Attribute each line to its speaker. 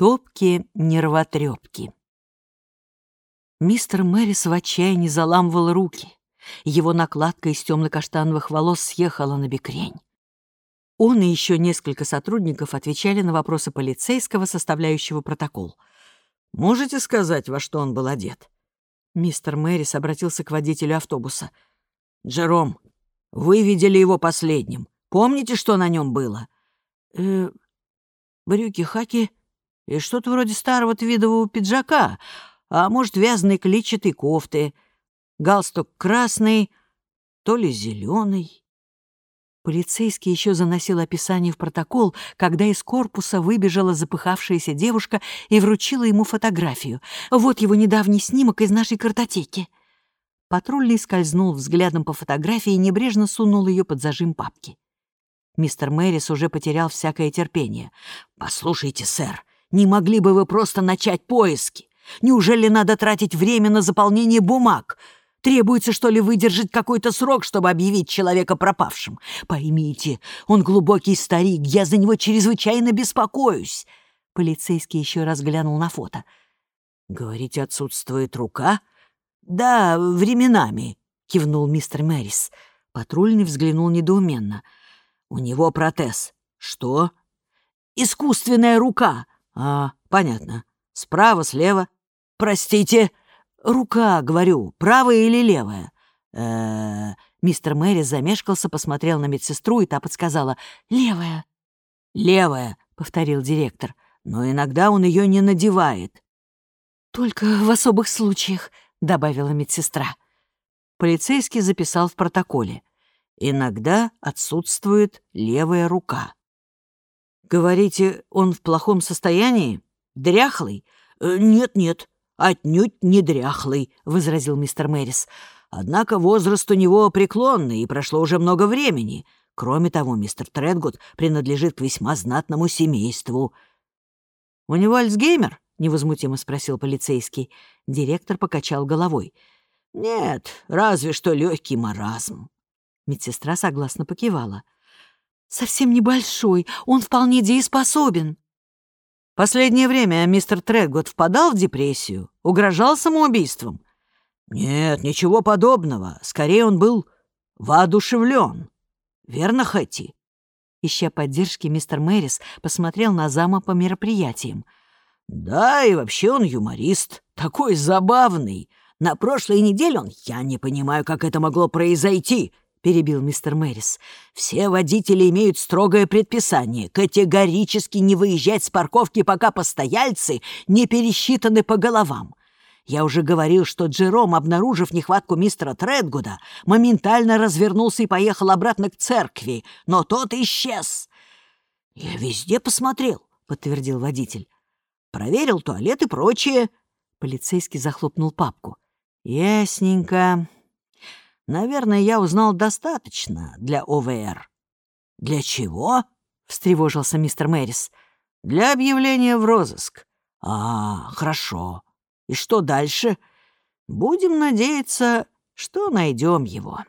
Speaker 1: Топки-нервотрепки. Мистер Мэрис в отчаянии заламывал руки. Его накладка из темно-каштановых волос съехала на бекрень. Он и еще несколько сотрудников отвечали на вопросы полицейского, составляющего протокол. «Можете сказать, во что он был одет?» Мистер Мэрис обратился к водителю автобуса. «Джером, вы видели его последним. Помните, что на нем было?» «Э, брюки хаки и что-то вроде старого твидового пиджака, а может, вязаной клетчатой кофты, галстук красный, то ли зеленый. Полицейский еще заносил описание в протокол, когда из корпуса выбежала запыхавшаяся девушка и вручила ему фотографию. Вот его недавний снимок из нашей картотеки. Патрульный скользнул взглядом по фотографии и небрежно сунул ее под зажим папки. Мистер Мэрис уже потерял всякое терпение. «Послушайте, сэр, не могли бы вы просто начать поиски? Неужели надо тратить время на заполнение бумаг? Требуется, что ли, выдержать какой-то срок, чтобы объявить человека пропавшим? Поймите, он глубокий старик, я за него чрезвычайно беспокоюсь». Полицейский еще раз глянул на фото. «Говорите, отсутствует рука?» «Да, временами», — кивнул мистер Мэрис. Патрульный взглянул недоуменно. «У него протез». «Что?» «Искусственная рука». «А, понятно. Справа, слева». «Простите, рука, говорю, правая или левая?» э Мистер Мэри замешкался, посмотрел на медсестру, и та подсказала «Левая». «Левая», — повторил директор, «но иногда он ее не надевает». «Только в особых случаях», — добавила медсестра. Полицейский записал в протоколе. «Иногда отсутствует левая рука». «Говорите, он в плохом состоянии? Дряхлый?» «Э, «Нет-нет, «Отнюдь не дряхлый», — возразил мистер Мэрис. «Однако возраст у него преклонный, и прошло уже много времени. Кроме того, мистер Тредгуд принадлежит к весьма знатному семейству». «У него Альцгеймер?» — невозмутимо спросил полицейский. Директор покачал головой. «Нет, разве что легкий маразм». Медсестра согласно покивала. «Совсем небольшой, он вполне дееспособен». Последнее время мистер Трэггот впадал в депрессию, угрожал самоубийством. Нет, ничего подобного. Скорее, он был воодушевлен. Верно, Хэти? Ища поддержки, мистер Мэрис посмотрел на зама по мероприятиям. «Да, и вообще он юморист. Такой забавный. На прошлой неделе он... Я не понимаю, как это могло произойти. — перебил мистер Мэрис. «Все водители имеют строгое предписание — категорически не выезжать с парковки, пока постояльцы не пересчитаны по головам. Я уже говорил, что Джером, обнаружив нехватку мистера Тредгуда, моментально развернулся и поехал обратно к церкви, но тот исчез. «Я везде посмотрел», — подтвердил водитель. «Проверил туалет и прочее». Полицейский захлопнул папку. «Ясненько. Наверное, я узнал достаточно для ОВР. Для чего? встревожился мистер Мэрис. Для объявления в розыск. А, хорошо. И что дальше? Будем надеяться, что найдем его.